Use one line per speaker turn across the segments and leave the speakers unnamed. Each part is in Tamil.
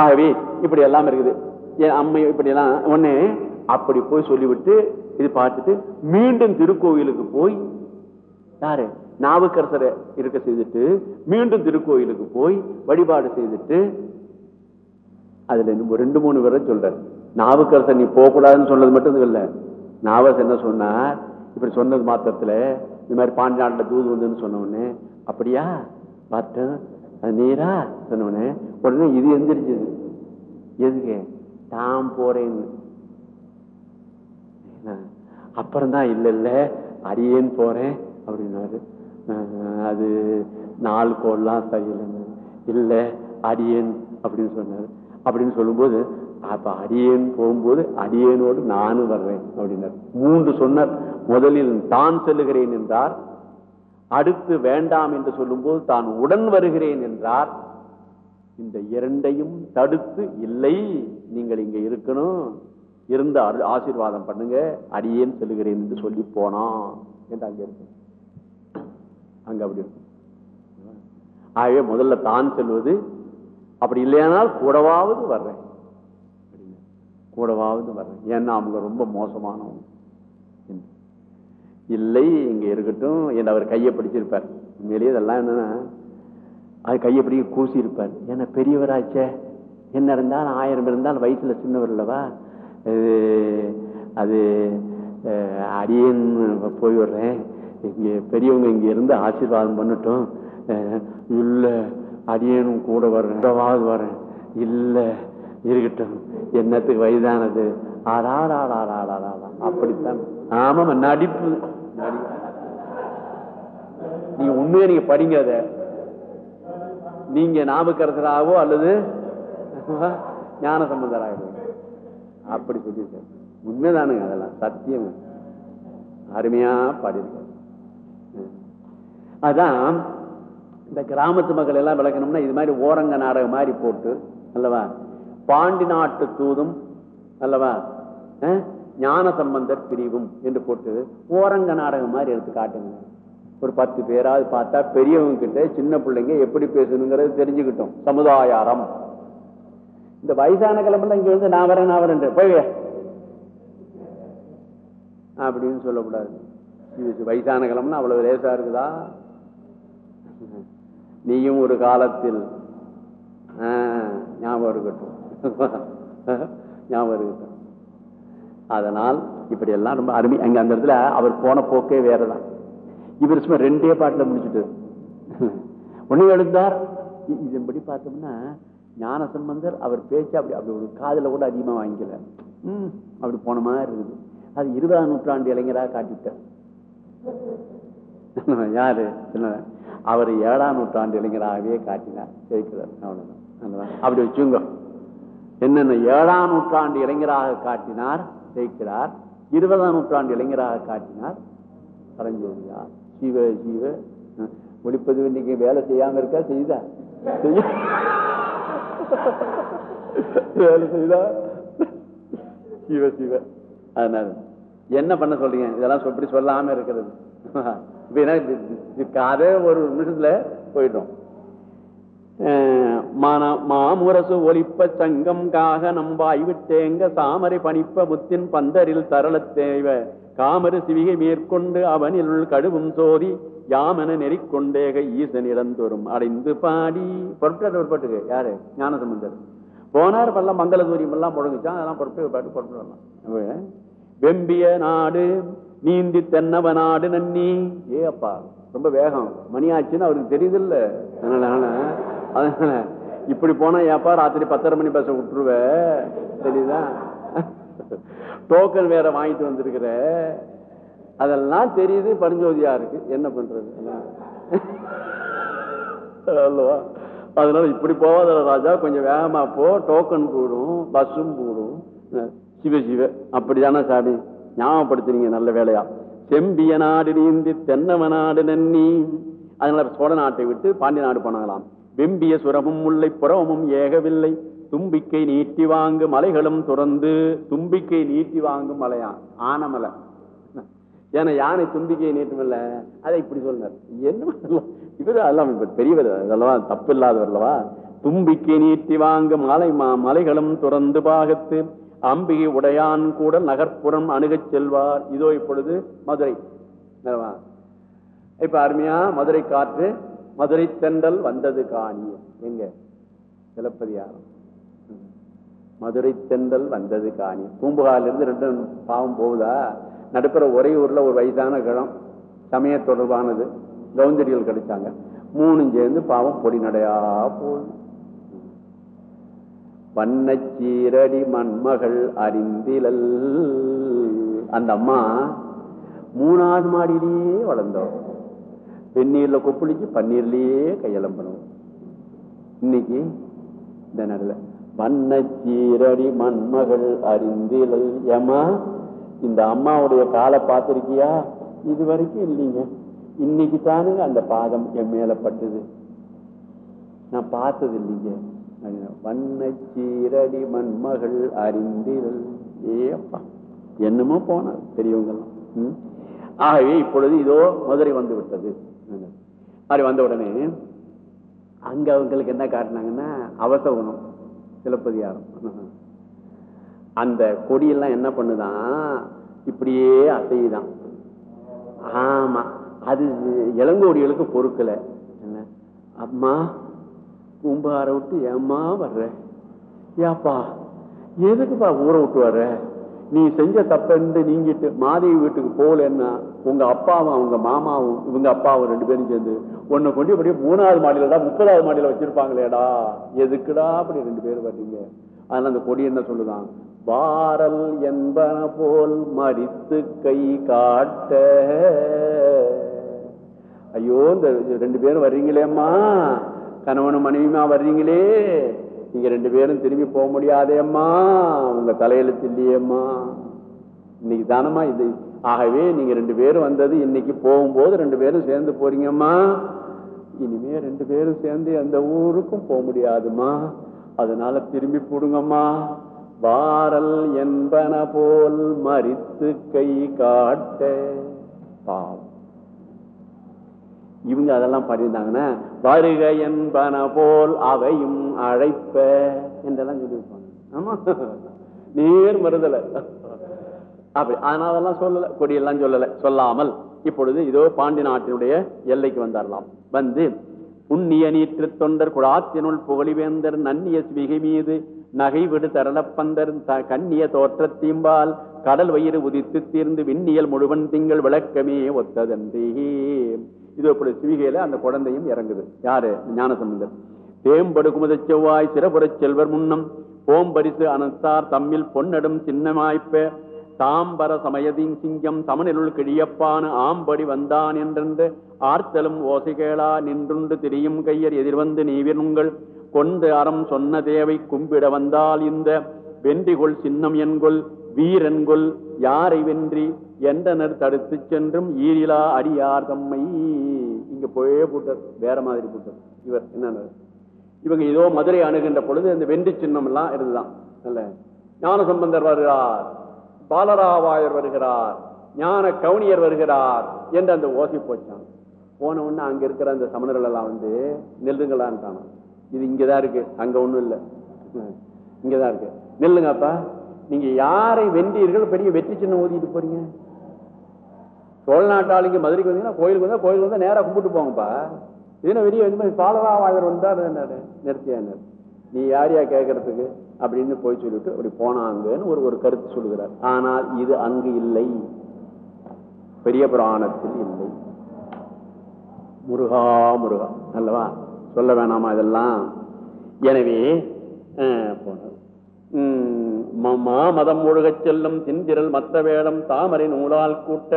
ஆகவே இப்படி எல்லாம் இருக்குது என் அம்மை இப்படி எல்லாம் ஒண்ணு அப்படி போய் சொல்லிவிட்டு இது பார்த்துட்டு மீண்டும் திருக்கோயிலுக்கு போய் யாரு நாவுக்கரசரை இருக்க செய்துட்டு மீண்டும் திருக்கோயிலுக்கு போய் வழிபாடு செய்துட்டு அதுல ரெண்டு மூணு பேரை சொல்ற நாவுக்கரசர் நீ போகக்கூடாதுன்னு சொன்னது மட்டும் இல்லை நாவரசர் என்ன சொன்னார் இப்படி சொன்னது மாத்திரத்துல இந்த மாதிரி பாண்டி நாட்டில் தூது வந்து சொன்ன உடனே அப்படியா பார்த்தேன் அது நீரா சொன்னவனே உடனே இது எந்திரிச்சது எதுக்கு தான் போறேன்னு அப்புறம் தான் இல்லை இல்லை அடியேன்னு போறேன் அப்படின்னாரு அது நாலு கோடெலாம் சரியில்லைன்னு இல்லை அடியேன் அப்படின்னு சொன்னார் அப்படின்னு சொல்லும்போது அப்ப அடியேன் போகும்போது அடியேனோடு நானும் வர்றேன் அப்படின்னார் மூன்று சொன்னார் முதலில் தான் செல்லுகிறேன் என்றார் அடுத்து வேண்டாம் என்று சொல்லும்போது தான் உடன் வருகிறேன் என்றார் இந்த இரண்டையும் தடுத்து இல்லை நீங்கள் இங்க இருக்கணும் இருந்து ஆசீர்வாதம் பண்ணுங்க அடியேன் செல்கிறேன் என்று சொல்லி போனான் என்று அங்க இருக்க அங்க அப்படி இருக்கும் ஆகவே முதல்ல தான் செல்வது அப்படி இல்லையானால் கூடவாவது வர்றேன் கூடவாவது வர்றேன் ஏன்னா அவங்க ரொம்ப மோசமானவங்க இல்லை இங்கே இருக்கட்டும் என்று அவர் கையை பிடிச்சிருப்பார் உண்மையிலேயே இதெல்லாம் என்னன்னா அது கையை பிடிக்க கூசியிருப்பார் ஏன்னா பெரியவராச்சே என்ன இருந்தால் ஆயிரம் இருந்தால் வயசில் சின்னவர் இல்லவா அது அடியேன்னு போய் விடுறேன் இங்கே பெரியவங்க இங்கே இருந்து ஆசீர்வாதம் பண்ணட்டும் இல்லை அடியனும் கூட வர்றேன் வரேன் இல்லை இருக்கட்டும் என்னத்துக்கு வயதானது ஆடாடாடாடாடாடா அப்படித்தான் ஆமாம் நடிப்பு நீங்க உண்மையை நீங்க படிங்க அத நீங்க நாமக்கரசராகவோ அல்லது ஞான சம்பந்தராகவோ அப்படி சொல்லியிருக்காரு உண்மைதானுங்க அதெல்லாம் சத்தியம் அருமையா பாடியிருக்காரு அதான் இந்த கிராமத்து மக்கள் எல்லாம் விளக்கணும்னா இது மாதிரி ஓரங்க நாடகம் மாதிரி போட்டு அல்லவா பாண்டி நாட்டு தூதும் அல்லவா ஞான சம்பந்தர் பிரிவும் என்று போட்டு ஓரங்க நாடகம் மாதிரி எடுத்து காட்டுங்க ஒரு பத்து பேராவது பார்த்தா பெரியவங்க கிட்ட சின்ன பிள்ளைங்க எப்படி பேசணுங்கிறது தெரிஞ்சுக்கிட்டோம் சமுதாயாரம் இந்த வயசான கிழம இங்க வந்து நான் வரேன் நான் வரேன் போய் அப்படின்னு சொல்லக்கூடாது இது வயசான கிழமை அவ்வளவு லேசா இருக்குதா நீயும் ஒரு காலத்தில் ஞாபகம் இருக்கட்டும் ஞாபகம் இருக்கட்டும் அதனால் இப்படி எல்லாம் ரொம்ப அருமை அங்கே அந்த இடத்துல அவர் போன போக்கே வேறதான் தான் இவர் சும்மா ரெண்டே பாட்டில் முடிச்சுட்டு ஒண்ணு எழுந்தார் இதன்படி பார்த்தோம்னா ஞான சம்பந்தர் அவர் பேச்சு அப்படி அப்படி ஒரு காதில் கூட அதிகமாக வாங்கிக்கல ம் அப்படி போன மாதிரி இருக்குது அது இருபதாம் நூற்றாண்டு இளைஞராக காட்டிட்டார் யாரு அவர் ஏழாம் நூற்றாண்டு இளைஞராகவே காட்டினார் சேர்க்கிறார் அவ்வளோதான் அப்படி வச்சுங்க என்னென்ன ஏழாம் நூற்றாண்டு இளைஞராக காட்டினார் ஜெயிக்கிறார் இருபதாம் நூற்றாண்டு இளைஞராக காட்டினார் பரஞ்சோதியார் ஜீவ சீவ ஒழிப்பது இன்னைக்கு வேலை செய்யாம இருக்கா செய்தா வேலை செய்தா சிவ சிவ அதனால என்ன பண்ண சொல்றீங்க இதெல்லாம் எப்படி சொல்லாம இருக்கிறது இப்படின்னா காதே ஒரு நிமிஷத்துல போயிடும் மாமுரசு ஒலிப்ப சங்கம் காக நம்பாய் விட்டேங்க சாமரை பணிப்ப முத்தின் பந்தரில் தரளத்தேவ காமரு சிவிகை மேற்கொண்டு அவனில் உள் கடுவும் சோதி யாமன நெறிக்கொண்டேக ஈசன் இடந்தோறும் அடைந்து பாடி பொருட்கள் ஒரு பாட்டுக்கு யாரு ஞானசம்பந்தர் போனார் பல்லாம் மங்கள தூரியம் எல்லாம் புழங்குச்சான் அதெல்லாம் பொருட்கள் பாட்டு பொருட்கள் வெம்பிய நாடு நீந்தி தென்னவ நாடு நன்னி ஏ அப்பா ரொம்ப வேகம் மணி ஆச்சுன்னு அவருக்கு தெரியுது இல்லை அதனால இப்படி போனா ஏப்பா ராத்திரி பத்தரை மணி பேச விட்டுருவ தெரியுதா டோக்கன் வேற வாங்கிட்டு வந்திருக்கிற அதெல்லாம் தெரியுது பரிஞ்சோதியா இருக்கு என்ன பண்றது அல்லவா அதனால இப்படி போவாத ராஜா கொஞ்சம் வேகமா போ டோக்கன் போடும் பஸ்ஸும் போடும் சிவ சிவ அப்படிதானே சாமி ஞாபகப்படுத்துறீங்க நல்ல வேலையா செம்பிய நாடு நீந்தி தென்னவ நாடு நன்னி அதனால சோழ நாட்டை விட்டு பாண்டிய நாடு போனாங்களாம் வெம்பிய சுரமும் முல்லை புறவமும் ஏகவில்லை தும்பிக்கை நீட்டி வாங்கும் மலைகளும் துறந்து தும்பிக்கை நீட்டி வாங்கும் மலையான் ஆனமலை ஏன்னா யானை தும்பிக்கையை நீட்டுமில்ல அதை இப்படி சொன்னார் என்ன இவர் அதெல்லாம் பெரியவர் அதெல்லாம் தப்பு இல்லாதவர் அல்லவா தும்பிக்கை நீட்டி வாங்கும் மலை மலைகளும் துறந்து பாகத்து அம்பிகை உடையான் கூட நகர்ப்புறம் அணுகச் செல்வார் இதோ இப்பொழுது மதுரை இப்ப அருமையா மதுரை காற்று மதுரை தென்றல் வந்தது காணியம் எங்க சிலப்பதியாரம் மதுரை தென்றல் வந்தது காணி இருந்து ரெண்டு பாவம் போகுதா நடுப்புற ஒரே ஊர்ல ஒரு வயதான கிழம் சமய தொடர்பானது கவுந்தடிகள் கிடைச்சாங்க மூணு சேர்ந்து பாவம் நடையா போகுது வண்ணச்சீரடி மண்மகள் அறிந்திலல் அந்த அம்மா மூணாவது மாடியிலேயே வளர்ந்தோம் வெந்நீர்ல கொப்புளிச்சு பன்னீர்லயே கையெல்லாம் பண்ணுவோம் இன்னைக்கு இந்த நடுல மன்ன சீரடி மண்மகள் அறிந்திலல் ஏமா இந்த அம்மாவுடைய காலை பார்த்துருக்கியா இது வரைக்கும் இல்லைங்க இன்னைக்கு தானுங்க அந்த பாதம் என் மேலே பட்டுது நான் பார்த்தது இல்லைங்க வண்ண சீரடி மண்மகள் அறிந்திரல் ஏப்பா என்னமோ போன பெரியவங்கெல்லாம் ஆகவே இப்பொழுது இதோ மதுரை வந்து விட்டது மாதிரி வந்த உடனே அங்க அவங்களுக்கு என்ன காட்டினாங்கன்னா அவசகுணம் சிலப்பதிகாரம் அந்த கொடியெல்லாம் என்ன பண்ணுதான் இப்படியே அசையுதான் ஆமா அது இளங்கோடிகளுக்கு பொறுக்கல என்ன அம்மா கும்பார விட்டு ஏம்மா வர்ற ஏப்பா எதுக்குப்பா ஊற விட்டு வர்ற நீ செஞ்ச தப்பென்று நீங்கிட்டு மாதேவி வீட்டுக்கு போகலன்னா உங்க அப்பாவும் அவங்க மாமாவும் இவங்க அப்பாவும் ரெண்டு பேரும் சேர்ந்து ஒன்னு கொண்டு இப்படி மூணாவது மாடியில தான் முப்பதாவது மாடியில வச்சிருப்பாங்களேடா எதுக்குடா அப்படி ரெண்டு பேர் வர்றீங்க அதனால அந்த கொடி என்ன சொல்லுதான் வாரல் என்பன போல் மறித்து கை காட்ட ஐயோ இந்த ரெண்டு பேரும் வர்றீங்களேம்மா கணவனும் மனைவியுமா வர்றீங்களே நீங்க ரெண்டு பேரும் திரும்பி போக முடியாதேம்மா உங்க தலையெழுத்து இல்லையேம்மா இன்னைக்கு தானம்மா இது ஆகவே நீங்க ரெண்டு பேரும் வந்தது இன்னைக்கு போகும்போது ரெண்டு பேரும் சேர்ந்து போறீங்கம்மா இனிமே ரெண்டு பேரும் சேர்ந்து எந்த ஊருக்கும் போக முடியாதுமா அதனால திரும்பி போடுங்கம்மா வாரல் என்பன போல் மறித்து கை காட்ட இவங்க அதெல்லாம் பண்ணியிருந்தாங்கன்னா வருக என்பன போல் அவையும் அழைப்ப என்றெல்லாம் சொல்லியிருப்பாங்க ஆமா நேர் மறுதலை அப்படி அதனால அதெல்லாம் சொல்லலை கொடியெல்லாம் சொல்லலை சொல்லாமல் இப்பொழுது இதோ பாண்டி நாட்டினுடைய எல்லைக்கு வந்தாரலாம் வந்து உண்ணிய நீற்று தொண்டர் குழாத்தினுள் புகழிவேந்தர் நன்னிய சிவிகை மீது நகை விடு தரளப்பந்தர் கண்ணிய தீம்பால் கடல் வயிறு உதித்து தீர்ந்து விண்ணியல் முழுவன் திங்கள் விளக்கமே ஒத்ததன்றி இது இப்படி சிவிகையில அந்த குழந்தையும் இறங்குது யாரு ஞானசம்பந்தர் தேம்படுகுமுத செவ்வாய் சிறப்புற செல்வர் முன்னம் ஓம்பரிசு அனத்தார் தம்மில் பொன்னடும் சின்னமாய்ப்பே தாம்பர சமயதின் சிங்கம் சமனிருள் கிழியப்பான ஆம்படி வந்தான் என்றென்று ஆர்த்தலும் ஓசைகேளா நின்றுண்டு திரியும் கையர் எதிர்வந்து நீவினுங்கள் கொண்டு அறம் சொன்ன தேவை கும்பிட வந்தால் இந்த வென்றிகொள் சின்னம் என்கொள் வீரன்கொள் யாரை வென்றி என்றனர் தடுத்து சென்றும் ஈரிலா அடியார் தம்மை இங்க போயே போட்டார் வேற மாதிரி போட்டார் இவர் என்ன இவங்க ஏதோ மதுரை அணுகின்ற பொழுது அந்த வென்றி சின்னம் எல்லாம் இருந்துதான் ஞான சம்பந்தர் வருகிறார் பாலராவாயர் வருகிறார் ஞான கவுனியர் வருகிறார் என்று அந்த ஓசி போச்சான் போன உடனே அங்க இருக்கிற அந்த சமணர்கள் எல்லாம் வந்து நெல்லுங்களான்னு காணும் இது இங்கதான் இருக்கு அங்க ஒண்ணும் இல்லை இங்கதான் இருக்கு நெல்லுங்கப்பா நீங்க யாரை வென்றீர்கள் பெரிய வெற்றி சின்ன ஓதிட்டு போறீங்க சோழ நாட்டாளிங்க மதுரைக்கு வந்தீங்கன்னா கோயிலுக்கு வந்தா கோயிலுக்கு வந்தா நேராக கும்பிட்டு போங்கப்பா இதுன்னா வெளியே வந்து பாலராவாயர் வந்தார் நிறுத்தியா நீ யாரையா கேட்கறதுக்கு அப்படின்னு போய் சொல்லிட்டு அப்படி போனாங்கன்னு ஒரு ஒரு கருத்து சொல்லுகிறார் ஆனால் இது அங்கு இல்லை பெரிய புராணத்தில் இல்லை முருகா முருகா அல்லவா சொல்ல வேணாமா இதெல்லாம் எனவே போனது மா மதம் ஒழுகச் செல்லும் திந்திரல் மத்த வேடம் தாமரை நூலால் கூட்ட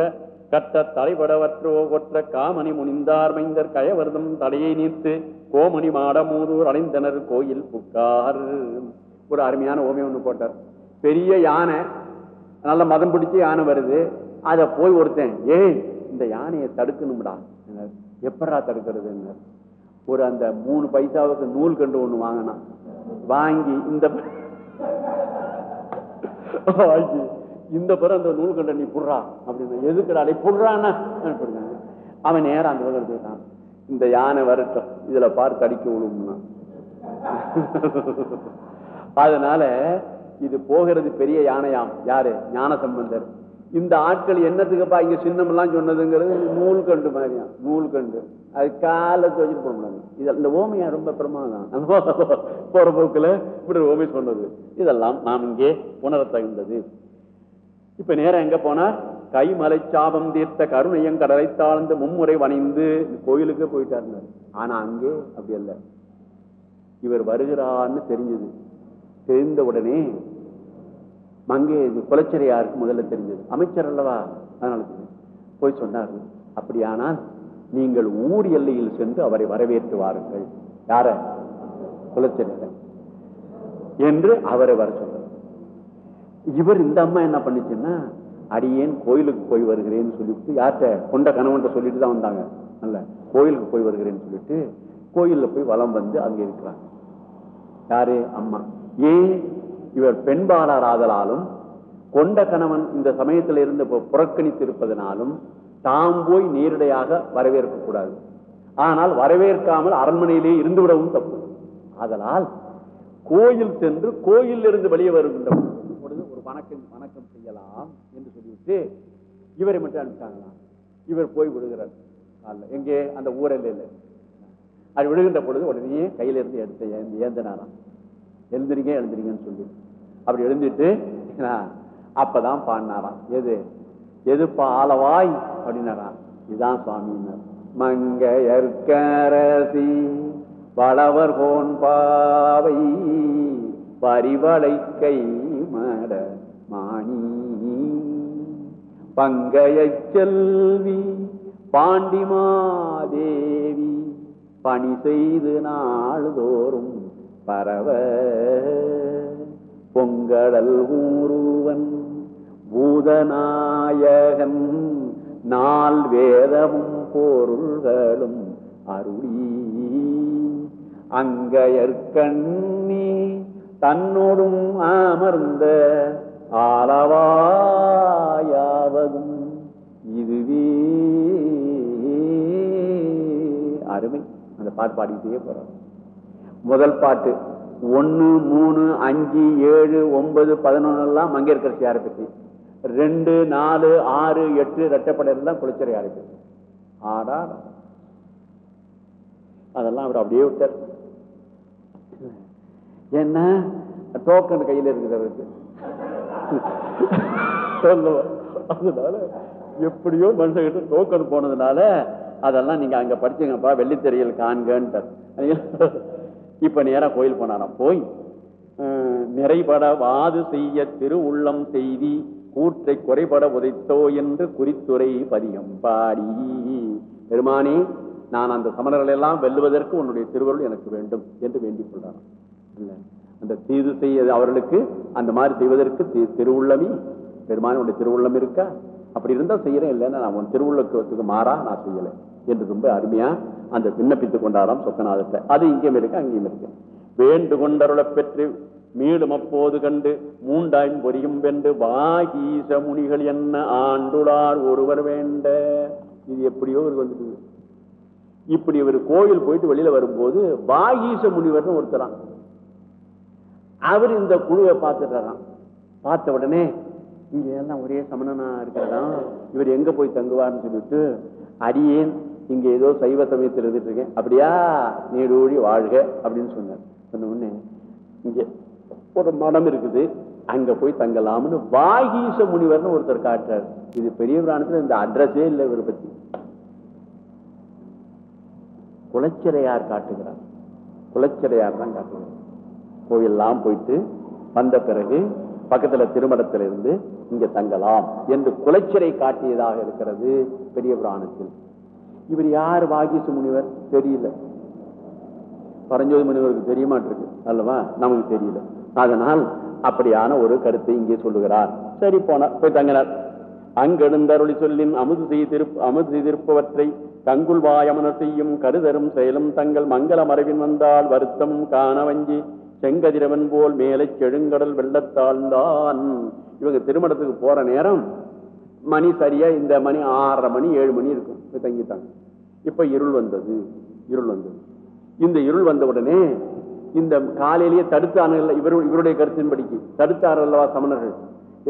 கட்ட தலைபடவற்றோ கொற்ற காமணி முனிந்தார் மைந்தர் கயவர்தம் தடையை நீர்த்து கோமணி மாடமூதூர் அணிந்தனர் கோயில் புக்கார் ஒரு அருமையான ஓமியம் ஒன்று போட்டார் பெரிய யானை நல்ல மதம் பிடிச்ச யானை வருது அதை போய் ஒருத்தேன் ஏய் இந்த யானையை தடுக்கணும்டா எப்படா தடுக்கிறது ஒரு அந்த மூணு பைசாவுக்கு நூல் கண்டு ஒன்று வாங்கினா வாங்கி இந்த இந்த பிற அந்த நூல் கண்ட நீ புடுறா அப்படின்னு எதுக்குடாலே புடுறான்னு அவன் நேரம் அந்த பக்கம் இந்த யானை வரட்டும் இதுல பார்த்து அடிக்க விழும்னா அதனால இது போகிறது பெரிய யானையாம் யாரு ஞான சம்பந்தர் இந்த ஆட்கள் என்னத்துக்குப்பா இங்க சின்னம் எல்லாம் சொன்னதுங்கிறது நூல் கண்டு மாதிரியா நூல் கண்டு அது காலத்து வச்சு போக முடியாது இது இந்த ஓமையா ரொம்ப பிரமாதம் போற போக்குல இப்படி ஓமை சொன்னது இதெல்லாம் நாம் இங்கே உணர தகுந்தது இப்ப நேரம் எங்க போனா கைமலை சாபம் தீர்த்த கருணையம் கடலை தாழ்ந்து மும்முறை வணிந்து கோயிலுக்கு போயிட்டாருனாரு ஆனா அங்கே அப்படி அல்ல இவர் வருகிறான்னு தெரிஞ்சது தெரிந்த உடனே மங்கே குலச்சரை யாருக்கு முதல்ல தெரிஞ்சது அமைச்சர் அல்லவா அதனால போய் சொன்னார் அப்படியானால் நீங்கள் ஊர் எல்லையில் சென்று அவரை வரவேற்று வாருங்கள் யார குலச்சரையர் என்று அவரை வர சொல்றார் இவர் இந்த அம்மா என்ன பண்ணுச்சுன்னா அடியேன் கோயிலுக்கு போய் வருகிறேன்னு சொல்லிவிட்டு யார்கிட்ட கொண்ட கணவன் சொல்லிட்டு தான் வந்தாங்க அல்ல கோயிலுக்கு போய் வருகிறேன்னு சொல்லிட்டு கோயிலில் போய் வளம் வந்து அங்கே இருக்கிறாங்க யாரு அம்மா ஏன் இவர் பெண்பாளர் ஆதலாலும் கொண்ட கணவன் இந்த சமயத்தில் இருந்து புறக்கணித்திருப்பதனாலும் தாம் போய் நேரடியாக வரவேற்க கூடாது ஆனால் வரவேற்காமல் அரண்மனையிலே இருந்து விடவும் தப்பு அதனால் கோயில் சென்று கோயில் இருந்து வெளியே வருகின்ற பொழுது ஒரு வணக்கம் வணக்கம் செய்யலாம் என்று சொல்லிவிட்டு இவரை மட்டும் அனுப்பிட்டாங்களாம் இவர் போய் விடுகிறார் எங்கே அந்த ஊரில் இல்லை அது விழுகின்ற பொழுது உடனே கையிலிருந்து எடுத்து ஏந்தினாராம் எழுந்திரிங்க எழுந்திரிங்கன்னு சொல்லி அப்படி எழுந்திட்டு அப்பதான் பாடினாராம் எது எது பாலவாய் அப்படின்னாராம் இதுதான் சுவாமின்னார் மங்கையற்கரசி வளவர் போன் பாவை பரிவளை கை மட மாணி பங்கைய செல்வி பாண்டிமாதேவி பணி செய்து நாள்தோறும் பரவ பொங்கடல் ஊருவன் பூதநாயகன் நாள் வேதமும் பொருள்களும் அருளி அங்கயற்கண்ணி தன்னோடும் அமர்ந்த ஆளவாயாவதும் இதுவே அருமை அந்த பாட்டு பாடிக்கிட்டே போறோம் முதல் பாட்டு ஒன்று மூணு அஞ்சு ஏழு ஒன்பது பதினொன்னெல்லாம் மங்கையர்கரசி யாரை பற்றி ரெண்டு நாலு ஆறு எட்டு ரெட்டப்படையில் தான் குளிச்சரை ஆரம்பிச்சு ஆடா அதெல்லாம் அவர் அப்படியே விட்டார் என்ன டோக்கன் கையில் இருக்குது அவருக்கு அதனால எப்படியோ மனுஷன் டோக்கன் போனதுனால அதெல்லாம் நீங்க அங்க படிச்சுங்கப்பா வெள்ளித்தறியல் காண்கிட்ட இப்ப நேரம் கோயில் போனாராம் போய் நிறைபட வாது செய்ய திருவுள்ளம் செய்தி கூற்றை குறைபட உதைத்தோ என்று குறித்துரை பதியம் பாடி பெருமானே நான் அந்த சமணர்கள் எல்லாம் வெல்லுவதற்கு உன்னுடைய திருவருள் எனக்கு வேண்டும் என்று வேண்டிக் கொள்றாராம் அந்த தீது செய்ய அவர்களுக்கு அந்த மாதிரி செய்வதற்கு திருவுள்ளமே பெருமானே உன்னுடைய திருவுள்ளம் இருக்கா அப்படி இருந்தால் செய்யறேன் இல்லைன்னா நான் உன் திருவுள்ளத்துக்கு மாறா நான் செய்யலை என்று ரொம்ப அருமையா அந்த விண்ணப்பித்துக் கொண்டாராம் சொக்கநாதத்தை அது இங்கேயும் இருக்கு அங்கேயும் இருக்கு வேண்டு கொண்டருளை பெற்று மீளும் அப்போது கண்டு மூண்டாயின் பொறியும் வென்று வாகீச முனிகள் என்ன ஆண்டுளார் ஒருவர் வேண்ட இது எப்படியோ இவருக்கு வந்துட்டு இப்படி இவர் கோயில் போயிட்டு வெளியில வரும்போது வாகீச முனிவர்னு ஒருத்தரான் அவர் இந்த குழுவை பார்த்துட்டாராம் பார்த்த உடனே இங்க எல்லாம் ஒரே சமணனா இருக்கிறதா இவர் எங்க போய் தங்குவார்னு சொல்லிட்டு அடியேன் இங்க ஏதோ சைவ சமயத்தில் எழுதிட்டு இருக்கேன் அப்படியா நீடூழி வாழ்க அப்படின்னு சொன்னார் சொன்ன உடனே இங்க ஒரு மடம் இருக்குது அங்க போய் தங்கலாம்னு வாகீச முனிவர்னு ஒருத்தர் காட்டுறாரு இது பெரிய புராணத்தில் இந்த அட்ரஸே இல்லை இவரை பத்தி குலச்சிறையார் காட்டுகிறார் குலச்சிறையார் தான் காட்டுகிறார் கோயிலெல்லாம் போயிட்டு வந்த பிறகு பக்கத்துல திருமணத்திலிருந்து இங்க தங்கலாம் என்று குலச்சிறை காட்டியதாக இருக்கிறது பெரிய புராணத்தில் இவர் யார் வாகிசு முனிவர் தெரியல பரஞ்சோதி முனிவருக்கு தெரிய மாட்டிருக்கு அல்லவா நமக்கு தெரியல அதனால் அப்படியான ஒரு கருத்தை இங்கே சொல்லுகிறார் சரி போனார் போய் தங்கினார் அங்கெழுந்தருளி அருளி சொல்லின் அமுது செய்திருப்ப அமுது செய்திருப்பவற்றை தங்குள் வாயமன செய்யும் கருதரும் செயலும் தங்கள் மங்கள மறைவின் வந்தால் வருத்தம் காண வஞ்சி செங்கதிரவன் போல் மேலே செழுங்கடல் வெள்ளத்தாழ்ந்தான் இவங்க திருமணத்துக்கு போற நேரம் மணி சரியா இந்த மணி ஆறரை மணி ஏழு மணி இருக்கும் தங்கிட்டாங்க இப்ப இருள் வந்தது இருள் வந்தது இந்த இருள் வந்த உடனே இந்த காலையிலேயே தடுத்து இவர் இவருடைய கருத்தின்படிக்கு தடுத்தாரல்லவா சமணர்கள்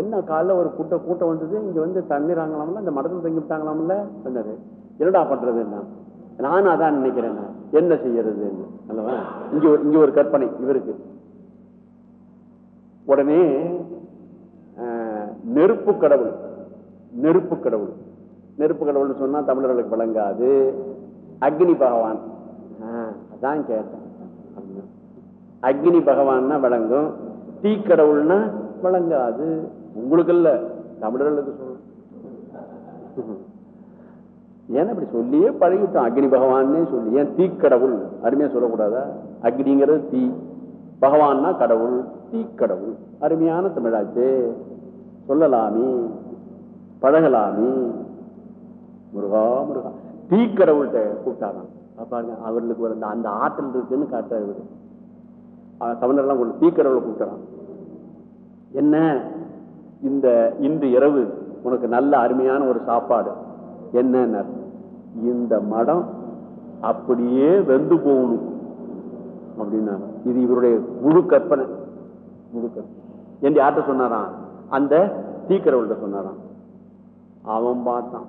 என்ன காலைல ஒரு கூட்ட கூட்டம் வந்தது இங்க வந்து தண்ணிறாங்களாம்ல இந்த மடத்தில் தங்கி விட்டாங்களாம்ல சொன்னாரு என்னடா பண்றது என்ன நானும் அதான் நினைக்கிறேன் என்ன செய்யறது அல்லவா இங்க இங்க ஒரு கற்பனை இவருக்கு உடனே நெருப்பு கடவுள் நெருப்பு கடவுள் நெருப்பு கடவுள்னு சொன்னா தமிழர்களுக்கு விளங்காது அக்னி பகவான் அதான் கேட்டேன் அக்னி பகவான்னா விளங்கும் தீ கடவுள்னா விளங்காது உங்களுக்கு இல்ல தமிழர்களுக்கு சொல்லணும் ஏன்னா இப்படி சொல்லியே பழகிட்டோம் அக்னி பகவான்னே சொல்லி ஏன் தீ கடவுள் அருமையா சொல்லக்கூடாதா அக்னிங்கிறது தீ பகவான்னா கடவுள் தீ கடவுள் அருமையான தமிழாச்சு சொல்லலாமே பழகலாமே முருகா முருகா டீ கடவுள்கிட்ட கூப்பிட்டாராம் பாருங்க அவர்களுக்கு அந்த அந்த ஆற்றல் இருக்குன்னு காட்டார் இவரு சமணர்லாம் கொண்டு டீ கூப்பிட்டான் என்ன இந்த இன்று இரவு உனக்கு நல்ல அருமையான ஒரு சாப்பாடு என்ன இந்த மடம் அப்படியே வெந்து போகணும் அப்படின்னா இது இவருடைய முழு கற்பனை முழு கற்பனை என்று யார்கிட்ட சொன்னாராம் அந்த தீக்கரவள்கிட்ட சொன்னாராம் அவன் பார்த்தான்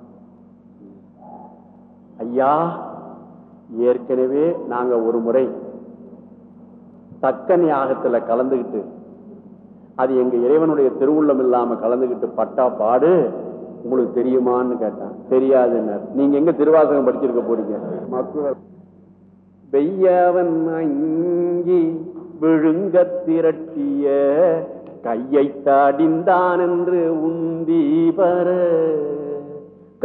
ஐயா ஏற்கனவே நாங்க ஒரு முறை தக்க யாகத்துல கலந்துகிட்டு அது எங்க இறைவனுடைய திருவுள்ளம் இல்லாம கலந்துகிட்டு பட்டா பாடு உங்களுக்கு தெரியுமான்னு கேட்டான் தெரியாதுன்னு நீங்க எங்க திருவாசகம் படிச்சிருக்க போறீங்க மக்கள் அங்கி விழுங்க திரட்டிய கையை தாடிந்தான் என்று உந்தி வர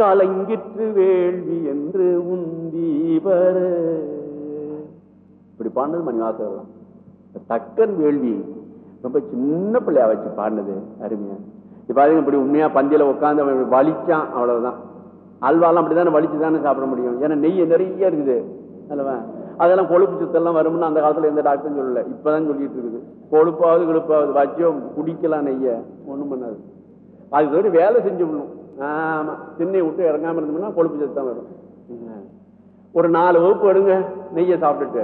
கலங்கிற்று வேள்வி என்று உந்தி வர இப்படி பாடினது மணிவாசகர்தான் தக்கன் வேள்வி ரொம்ப சின்ன பிள்ளையா வச்சு பாடினது அருமையா இப்ப பாருங்க இப்படி உண்மையா பந்தியில உட்காந்து அவன் வலிச்சான் அவ்வளவுதான் அல்வாலாம் அப்படிதானே வலிச்சுதானே தானே சாப்பிட முடியும் ஏன்னா நெய் நிறைய இருக்குது அல்லவா அதெல்லாம் கொழுப்பு சுத்தெல்லாம் வரும்னு அந்த காலத்தில் எந்த டாக்டரும் சொல்லல இப்பதான் சொல்லிட்டு இருக்குது கொழுப்பாவது கொழுப்பாவது வச்சோம் குடிக்கலாம் நெய்ய ஒன்றும் பண்ணாது அது தவிர வேலை செஞ்சு விடணும் ஆமாம் திண்ணை விட்டு இறங்காமல் இருந்தோம்னா கொழுப்பு சத்து தான் வரும் ஒரு நாலு வகுப்பு எடுங்க நெய்யை சாப்பிட்டுட்டு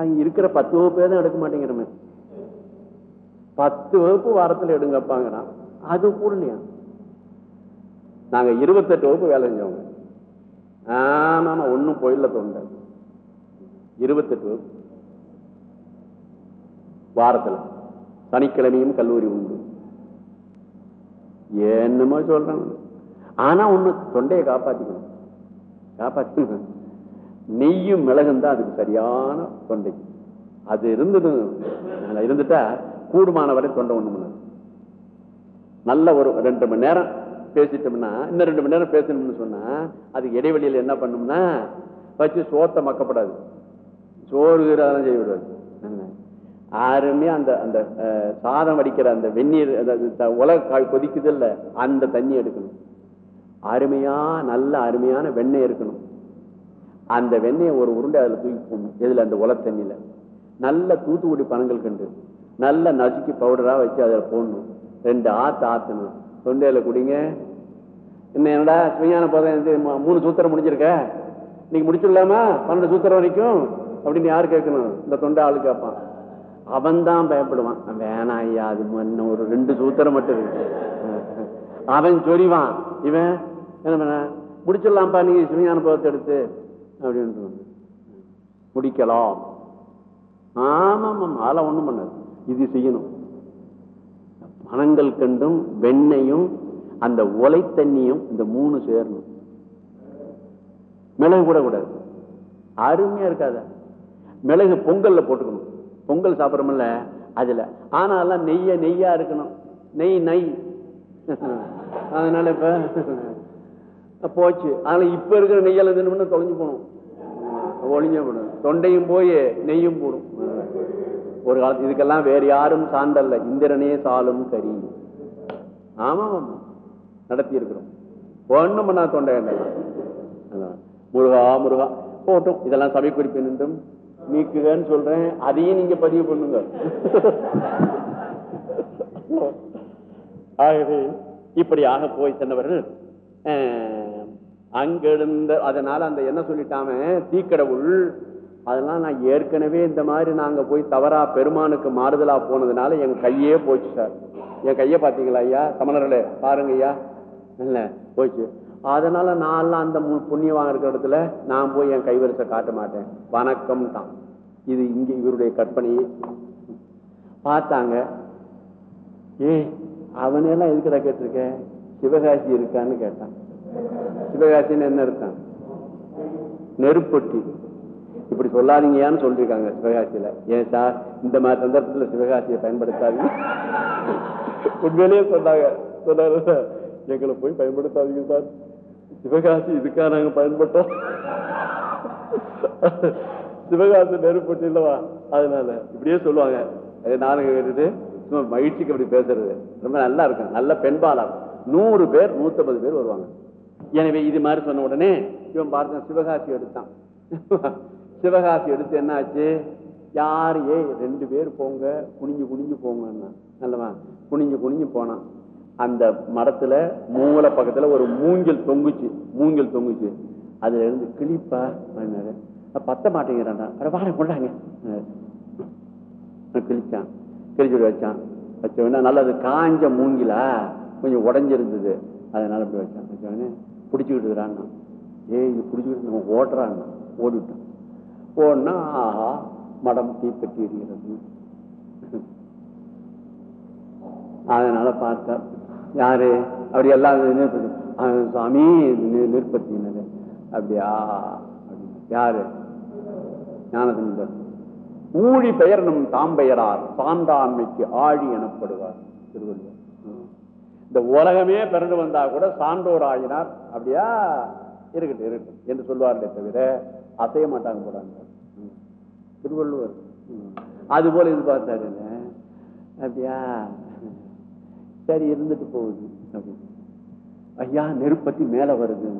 அங்க இருக்கிற பத்து வகுப்பே தான் எடுக்க மாட்டேங்கிறமே பத்து வகுப்பு வாரத்தில் எடுங்கப்பாங்கன்னா அது கூடலையா நாங்கள் இருபத்தெட்டு வகுப்பு வேலை செஞ்சவங்க ஆமாம் ஒன்றும் போயில தொண்டை இருபத்தெட்டு வாரத்தில் சனிக்கிழமையும் கல்லூரி உண்டு என்னமோ சொல்றேன் ஆனா ஒண்ணு தொண்டையை காப்பாத்திக்கணும் காப்பாத்தி நெய்யும் மிளகும் தான் அதுக்கு சரியான தொண்டை அது இருந்தது இருந்துட்டா கூடுமான வரை தொண்டை ஒண்ணு நல்ல ஒரு ரெண்டு மணி நேரம் பேசிட்டோம்னா இன்னும் ரெண்டு மணி நேரம் பேசணும்னு சொன்னா அது இடைவெளியில் என்ன பண்ணும்னா வச்சு சோத்தை மக்கப்படாது சோறுகிறாதான் செய்ய விடுவாரு யாருமே அந்த அந்த சாதம் அடிக்கிற அந்த வெந்நீர் உலக கால் கொதிக்குது இல்லை அந்த தண்ணி எடுக்கணும் அருமையா நல்ல அருமையான வெண்ணெய் இருக்கணும் அந்த வெண்ணெயை ஒரு உருண்டை அதில் தூக்கி போடணும் இதில் அந்த உல தண்ணியில் நல்ல தூத்துக்குடி பணங்கள் கண்டு நல்ல நசுக்கி பவுடராக வச்சு அதில் போடணும் ரெண்டு ஆற்று ஆற்றணும் தொண்டையில் குடிங்க என்ன என்னடா சுமையான போதும் மூணு சூத்திரம் முடிஞ்சிருக்க இன்னைக்கு முடிச்சுடலாமா பன்னெண்டு சூத்திரம் வரைக்கும் அப்படின்னு யார் கேட்கணும் இந்த தொண்டை ஆளு கேட்பான் அவன் தான் பயப்படுவான் வேணா ஐயா அது என்ன ஒரு ரெண்டு சூத்திரம் மட்டும் இருக்கு அவன் சொறிவான் இவன் என்ன பண்ண முடிச்சிடலாம்ப்பா நீங்க சுமையான அனுபவத்தை எடுத்து அப்படின்னு முடிக்கலாம் ஆமாம் ஆமாம் அதெல்லாம் ஒன்றும் பண்ணாது இது செய்யணும் மனங்கள் கண்டும் வெண்ணையும் அந்த ஒலை தண்ணியும் இந்த மூணு சேரணும் மிளகு கூட கூடாது அருமையா இருக்காத மிளகு பொங்கல்ல போட்டுக்கணும் பொங்கல் சாப்பிட்றோம்ல அதுல ஆனாலாம் நெய்ய நெய்யா இருக்கணும் நெய் நெய் அதனால இப்ப போச்சு அதனால இப்ப இருக்கிற நெய்யால தின்னு தொலைஞ்சு போகணும் ஒளிஞ்ச போடும் தொண்டையும் போய் நெய்யும் போடும் ஒரு காலத்து இதுக்கெல்லாம் வேறு யாரும் சான்றல்ல இந்திரனே சாலும் கரி ஆமாம் நடத்தி இருக்கிறோம் ஒன்றும் பண்ணா தொண்டை வேண்டாம் முருகா முருகா போட்டும் இதெல்லாம் சபை குறிப்பு நின்றும் நீக்குகன்னு சொல்றேன் அதையும் நீங்க பதிவு பண்ணுங்க ஆகவே இப்படியாக போய் சென்றவர்கள் அங்கிருந்த அதனால அந்த என்ன சொல்லிட்டாம தீக்கடவுள் அதெல்லாம் நான் ஏற்கனவே இந்த மாதிரி நாங்கள் போய் தவறா பெருமானுக்கு மாறுதலாக போனதுனால என் கையே போச்சு சார் என் கையை பார்த்தீங்களா ஐயா சமணர்களே பாருங்க ஐயா இல்லை போச்சு அதனால நான்லாம் அந்த புண்ணியவாங்க இருக்கிற இடத்துல நான் போய் என் கைவரிசை காட்ட மாட்டேன் வணக்கம் தான் இது இங்கே இவருடைய கற்பனை பார்த்தாங்க ஏ அவனெல்லாம் எதுக்கடா கேட்டிருக்க சிவகாசி இருக்கான்னு கேட்டான் சிவகாசின்னு என்ன இருக்கான் நெருப்பொட்டி இப்படி சொல்லாதீங்கயான்னு சொல்லியிருக்காங்க சிவகாசியில ஏன் சார் இந்த மாதிரி சந்தர்ப்பத்தில் சிவகாசியை பயன்படுத்தாதீங்க உண்மையிலேயே சொன்னாங்க சொன்னாங்க சார் எங்களை போய் பயன்படுத்தாதீங்க சார் சிவகாசி இதுக்காக நாங்கள் பயன்பட்டோம் சிவகாசி நெருப்பட்டு இல்லவா அதனால இப்படியே சொல்லுவாங்க நானுங்க கேட்டுட்டு சும்மா மகிழ்ச்சிக்கு அப்படி பேசுறது ரொம்ப நல்லா இருக்கும் நல்ல பெண்பாலா நூறு பேர் நூத்தம்பது பேர் வருவாங்க எனவே இது மாதிரி சொன்ன உடனே இவன் பார்த்தேன் சிவகாசி எடுத்தான் சிவகாசி எடுத்து என்னாச்சு யார் ஏ ரெண்டு பேர் போங்க குனிஞ்சு குனிஞ்சு போங்கன்னா நல்லவா குனிஞ்சு குனிஞ்சு போனான் அந்த மரத்துல மூளை பக்கத்துல ஒரு மூங்கில் தொங்குச்சு மூங்கில் தொங்குச்சு அதுல இருந்து கிளிப்பா பத்த மாட்டேங்கிறான்டா வாரம் கொண்டாங்க கிழிச்சான் கிழிச்சுட்டு வச்சான் நல்லா நல்லது காஞ்ச மூங்கிலா கொஞ்சம் உடஞ்சிருந்தது அதனால இப்படி வச்சான் பிடிச்சிக்கிட்டு பிடிச்சிக்கிட்டுறான்னா ஏய் இது பிடிச்சிக்கிட்டு நம்ம ஓட்டுறான்னா ஓடிவிட்டான் போனா ஆஹா மடம் தீப்பற்றி இருக்கிறது அதனால பார்த்தார் யாரு அப்படி எல்லா சுவாமி நிற்பத்தினர் அப்படியா யாரு ஞானதந்தர் ஊழி பெயர் தாம்பெயரார் சான்றாண்மைக்கு ஆழி எனப்படுவார் திருவள்ளுவர் இந்த உலகமே பிறந்து வந்தா கூட சான்றோர் ஆகினார் அப்படியா இருக்கட்டும் இருக்கட்டும் என்று சொல்வார்களே தவிர அசைய மாட்டாங்க போறாங்க திருவள்ளுவர் அது போல இது பார்த்தாருங்க அப்படியா சரி இருந்துட்டு போகுது ஐயா நெருப்பத்தி மேல வருது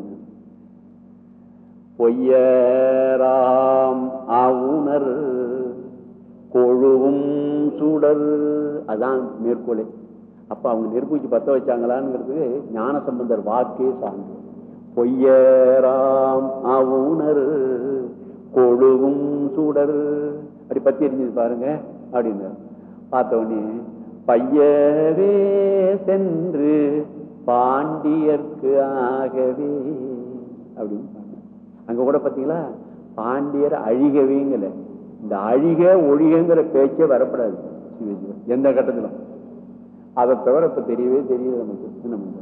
பொய்யராம் ஆவுணர் கொழுவும் சூடர் அதான் மேற்கோளே அப்ப அவங்க நெருப்பு பத்த வச்சாங்களான்ங்கிறது ஞான சம்பந்தர் வாக்கே சான்று பொய்யராம் அவுணர் கொழுவும் சூடர் அப்படி பத்தி எரிஞ்சது பாருங்க பார்த்த உடனே பையவே சென்று பாண்டியர்க்கு ஆகவே அப்படின்னு அங்க கூட பாத்தீங்களா பாண்டியர் அழிகவேங்கல இந்த அழிக ஒழிகங்கிற பேச்சே வரப்படாது எந்த கட்டத்திலும் அதை தவிர இப்ப தெரியவே தெரியுது நமக்கு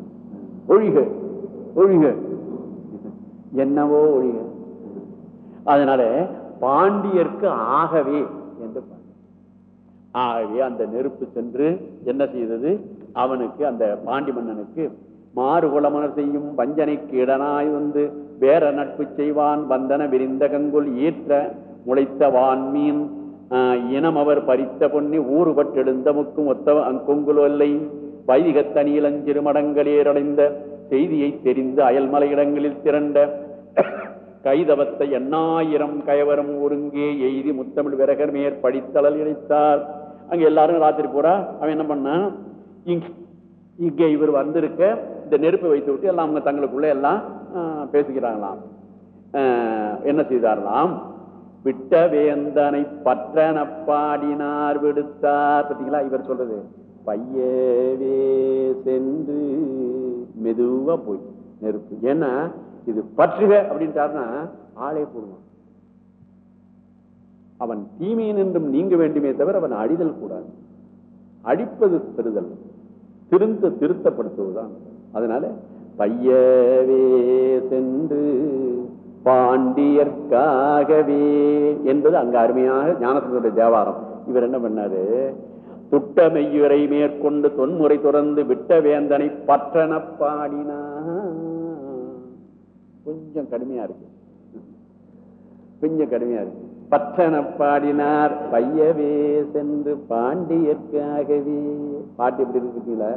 ஒழிக ஒழிக என்னவோ ஒழிய அதனால பாண்டியர்க்கு ஆகவே என்று ஆகவே அந்த நெருப்பு சென்று என்ன செய்தது அவனுக்கு அந்த பாண்டி மன்னனுக்கு மாறுகுலமனர் செய்யும் வஞ்சனைக்கு இடனாய் வந்து வேற நட்பு செய்வான் வந்தன விரிந்த கங்குள் ஈற்ற முளைத்த வான்மீன் இனம் அவர் பறித்த பொன்னி ஊறுபட்டெழுந்த முக்கும் ஒத்த கொங்குலோ இல்லை வைதிகத்தனியிலஞ்சிறு மடங்களேரடைந்த செய்தியை தெரிந்து அயல்மலை இடங்களில் திரண்ட கைதவத்தை எண்ணாயிரம் கயவரம் ஒருங்கே எய்தி முத்தமிழ் விரகர் மேற் படித்தளல் இணைத்தார் அங்க எல்லாரும் ராத்திரி போறா அவன் என்ன பண்ணான் இங்கே இவர் வந்திருக்க இந்த நெருப்பை வைத்து விட்டு எல்லாம் அவங்க தங்களுக்குள்ள எல்லாம் பேசிக்கிறாங்களாம் என்ன செய்தாரலாம் விட்ட வேந்தனை பற்றன பாடினார் விடுத்தார் பார்த்தீங்களா இவர் சொல்றது பையவே சென்று மெதுவா போய் நெருப்பு ஏன்னா இது பற்றுக அப்படின்ட்டாருன்னா ஆளே போடுவான் அவன் தீமையின் என்றும் நீங்க வேண்டுமே தவிர அவன் அழிதல் கூடாது அடிப்பது பெறுதல் திருந்த திருத்தப்படுத்துவதுதான் அதனால பையவே சென்று பாண்டியர்காகவே என்பது அங்க அருமையாக ஞானத்தினுடைய தேவாரம் இவர் என்ன பண்ணாரு மெய்யுரை மேற்கொண்டு தொன்முறை துறந்து விட்ட வேந்தனை பற்றன பாடினா கொஞ்சம் கடுமையா இருக்கு கொஞ்சம் கடுமையா இருக்கு பற்றன பாடினார் பையவே சென்று பாண்டியற்காகவே பாட்டு எப்படி இருக்குங்களா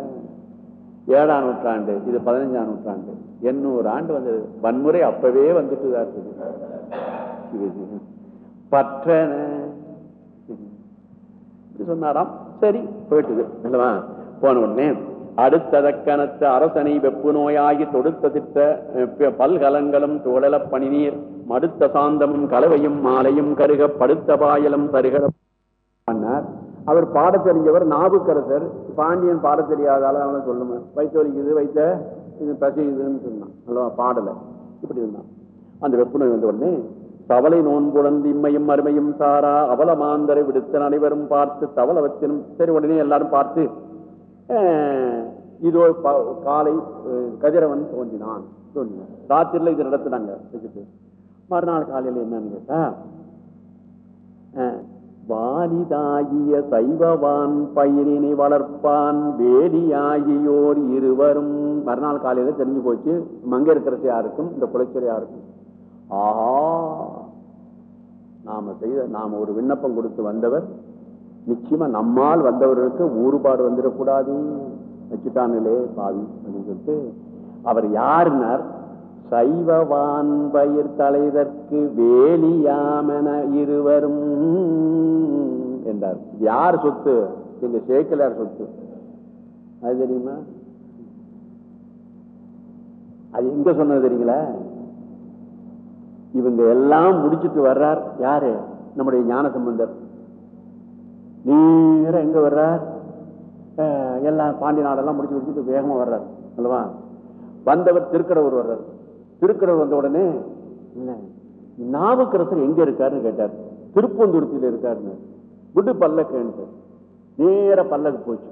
ஏழாம் நூற்றாண்டு இது பதினஞ்சாம் நூற்றாண்டு எண்ணூறு ஆண்டு வந்தது வன்முறை அப்பவே வந்துட்டு தான் பற்றன சொன்னாராம் சரி போயிட்டுது இல்லவா போன உடனே அடுத்ததக்கணத்து அரசனை வெப்பு நோயாகி தொடுத்த திட்ட பல்கலங்களும் தோழல நீர் மடுத்த சாந்தமும் கலவையும் மாலையும் கருக படுத்த பாயலும் தருகிற பண்ணார் அவர் பாட தெரிஞ்சவர் நாவுக்கரசர் பாண்டியன் பாட தெரியாதால அவனை சொல்லுங்க வைத்த வலிக்குது வைத்த இது பசி இதுன்னு சொன்னான் அல்லவா பாடலை இப்படி இருந்தான் அந்த வெப்பு நோய் வந்த உடனே தவளை நோன்புழந்து இம்மையும் அருமையும் சாரா அவல மாந்தரை விடுத்த அனைவரும் பார்த்து தவளை வச்சனும் சரி உடனே எல்லாரும் பார்த்து இதோ காலை கதிரவன் தோன்றினான் தோன்றினான் ராத்திரில இது நடத்தினாங்க மறுநாள் காலையில் என்னன்னு வாலிதாகிய சைவவான் பயிரினை வளர்ப்பான் வேலியாகியோர் இருவரும் மறுநாள் காலையில தெரிஞ்சு போச்சு மங்கையர் யாருக்கும் இந்த குலச்சரியாருக்கும் ஆஹா நாம செய்த நாம் ஒரு விண்ணப்பம் கொடுத்து வந்தவர் நிச்சயமா நம்மால் வந்தவர்களுக்கு ஊறுபாடு வந்துடக்கூடாது வச்சுட்டானிலே பாவி அப்படின்னு சொல்லிட்டு அவர் யாருனர் சைவவான் பயிர் தலைதற்கு வேலியாமன இருவரும் என்றார் யார் சொத்து எங்க சேக்கலார் சொத்து அது தெரியுமா அது எங்க சொன்னது தெரியுங்களா இவங்க எல்லாம் முடிச்சுட்டு வர்றார் யாரு நம்முடைய ஞான சம்பந்தர் நேர எங்க வர்றார் எல்லாம் பாண்டி நாடெல்லாம் முடிச்சு முடிச்சுட்டு வேகமா வர்றார் அல்லவா வந்தவர் திருக்கடவர் வர்றார் திருக்கடவர் வந்த உடனே இல்லை நாவுக்கரசர் எங்க இருக்காருன்னு கேட்டார் திருப்பந்தூரத்தில் இருக்காருன்னு விடு பல்லக்குன்ட்டு நேர பல்லக்கு போச்சு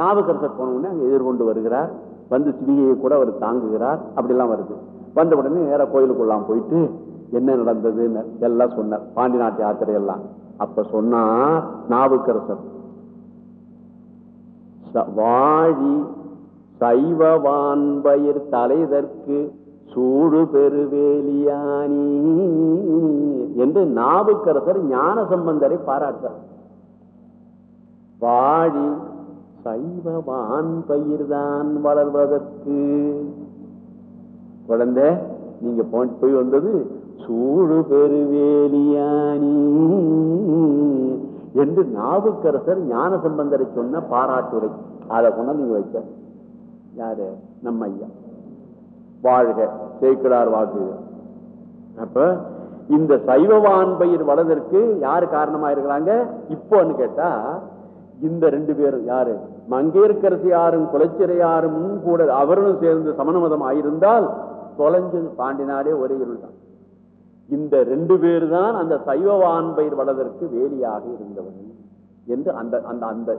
நாவுக்கரசர் போன உடனே அங்கே எதிர்கொண்டு வருகிறார் வந்து சிவிகையை கூட அவர் தாங்குகிறார் அப்படிலாம் வருது வந்த உடனே நேர கோயிலுக்குள்ளாம் போயிட்டு என்ன நடந்ததுன்னு எல்லாம் சொன்னார் பாண்டி நாட்டு யாத்திரை எல்லாம் அப்ப சொன்னா நாவுக்கரசர் வாழி சைவவான்பயிர் தலைதற்கு சூடு பெருவேலியானி என்று நாவுக்கரசர் ஞான சம்பந்தரை பாராட்டார் வாழி சைவவான் பயிர்தான் வளர்வதற்கு குழந்தை நீங்க போய் வந்தது சூடு பெருவேலியானி என்று நாவுக்கரசர் ஞான சம்பந்தரை சொன்ன பாராட்டுரை அதை கொண்டு நீங்க வைக்க யாரு நம்ம ஐயா வாழ்க சேக்கடார் வாக்கு அப்ப இந்த சைவவான் பயிர் வளதற்கு யாரு காரணமா இருக்கிறாங்க இப்போன்னு கேட்டா இந்த ரெண்டு பேரும் யாரு மங்கையர்கரசியாரும் குலச்சிரையாரும் கூட அவரும் சேர்ந்து சமணமதம் ஆயிருந்தால் தொலைஞ்சது பாண்டினாலே ஒரே இருள் தான் இந்த ரெண்டு பேர் தான் அந்த சைவவான்பயிர் வளதற்கு வேலியாக இருந்தவன் என்று அந்த அந்த அந்த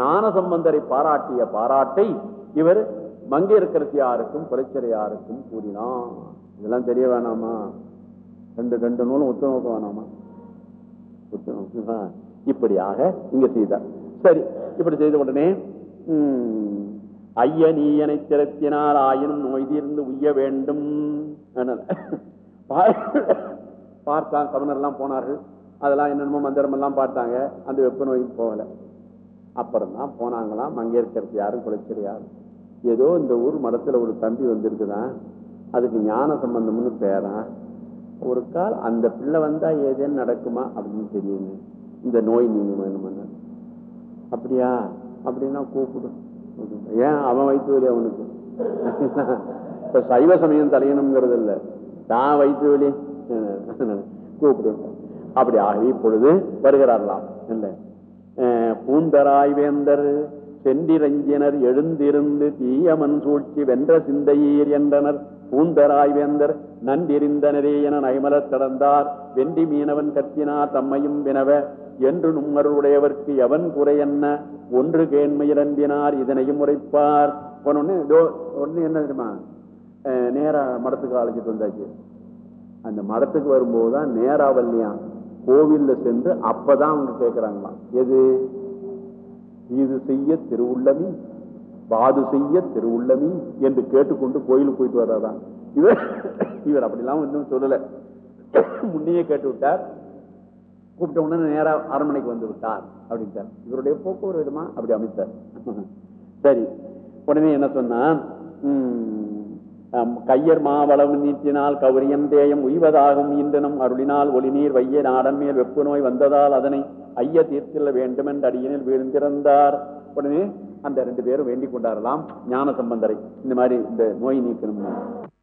ஞான சம்பந்தரை பாராட்டிய பாராட்டை இவர் மங்கையர்கரசியாருக்கும் புரட்சியாருக்கும் கூறினான் இதெல்லாம் தெரிய வேணாமா ரெண்டு ரெண்டு நூலும் நோக்க வேணாமா இப்படியாக இங்க செய்தார் சரி இப்படி செய்த உடனே உம் ஐய நீயனை திறத்தினால் ஆயினும் நோய் தீர்ந்து உய்ய வேண்டும் பார்த்தான் சமணர்லாம் போனார்கள் அதெல்லாம் என்னென்னமோ மந்திரமெல்லாம் பார்த்தாங்க அந்த வெப்ப நோய்க்கு போகல அப்புறம்தான் போனாங்களாம் அங்கே யாரும் குலைச்சல் யாரும் ஏதோ இந்த ஊர் மடத்தில் ஒரு தம்பி வந்திருக்குதான் அதுக்கு ஞான சம்பந்தம்னு பேரான் ஒரு கால் அந்த பிள்ளை வந்தால் ஏதேன்னு நடக்குமா அப்படின்னு தெரியுங்க இந்த நோய் நீங்கள் வேணுமென்னு அப்படியா அப்படின்னா கூப்பிடும் ஏன் அவன் வைத்து வெளி அவனுக்கு இப்ப சைவ சமயம் தலையணுங்கிறது இல்லை நான் வைத்து வெளி கூப்பிடுவேன் அப்படி ஆகி இப்பொழுது வருகிறார்களாம் இல்ல பூந்தராய் வேந்தர் சென்றிரஞ்சினர் எழுந்திருந்து தீயமன் சூழ்ச்சி வென்ற சிந்தையீர் என்றனர் பூந்தராய் வேந்தர் என நைமலர் கடந்தார் வெண்டி மீனவன் கத்தினார் தம்மையும் வினவ என்று நும்மருடையவர்க்கு எவன் குறை என்ன ஒன்று கேண்மையிலம்பினார் இதனையும் உரைப்பார் என்ன தெரியுமா நேரா மடத்துக்கு ஆலோசித்து வந்தாச்சு அந்த மடத்துக்கு வரும்போதுதான் நேரா வல்லியா கோவில்ல சென்று அப்பதான் அவங்க கேட்கிறாங்களாம் எது இது செய்ய திருவுள்ளமி பாது செய்ய திருவுள்ளமி என்று கேட்டுக்கொண்டு கோயிலுக்கு போயிட்டு வர்றாதான் இவர் இவர் அப்படிலாம் இன்னும் சொல்லல முன்னையே கேட்டு விட்டார் கூப்பிட்ட உடனே நேராக அரண்மனைக்கு வந்து விட்டார் அப்படின்ட்டார் இவருடைய போக்கு ஒரு விதமா அப்படி அமைத்தார் சரி உடனே என்ன சொன்னான் கையர் மாவளவு நீட்டினால் கௌரியம் தேயம் உய்வதாகும் இன்றனும் அருளினால் ஒளிநீர் வைய நாடன் மேல் வெப்பு நோய் வந்ததால் அதனை ஐய தீர்த்தில்ல வேண்டும் என்று அடியினில் வீழ்ந்திருந்தார் உடனே அந்த ரெண்டு பேரும் வேண்டிக் கொண்டாரலாம் ஞான சம்பந்தரை இந்த மாதிரி இந்த நோய் நீக்கணும்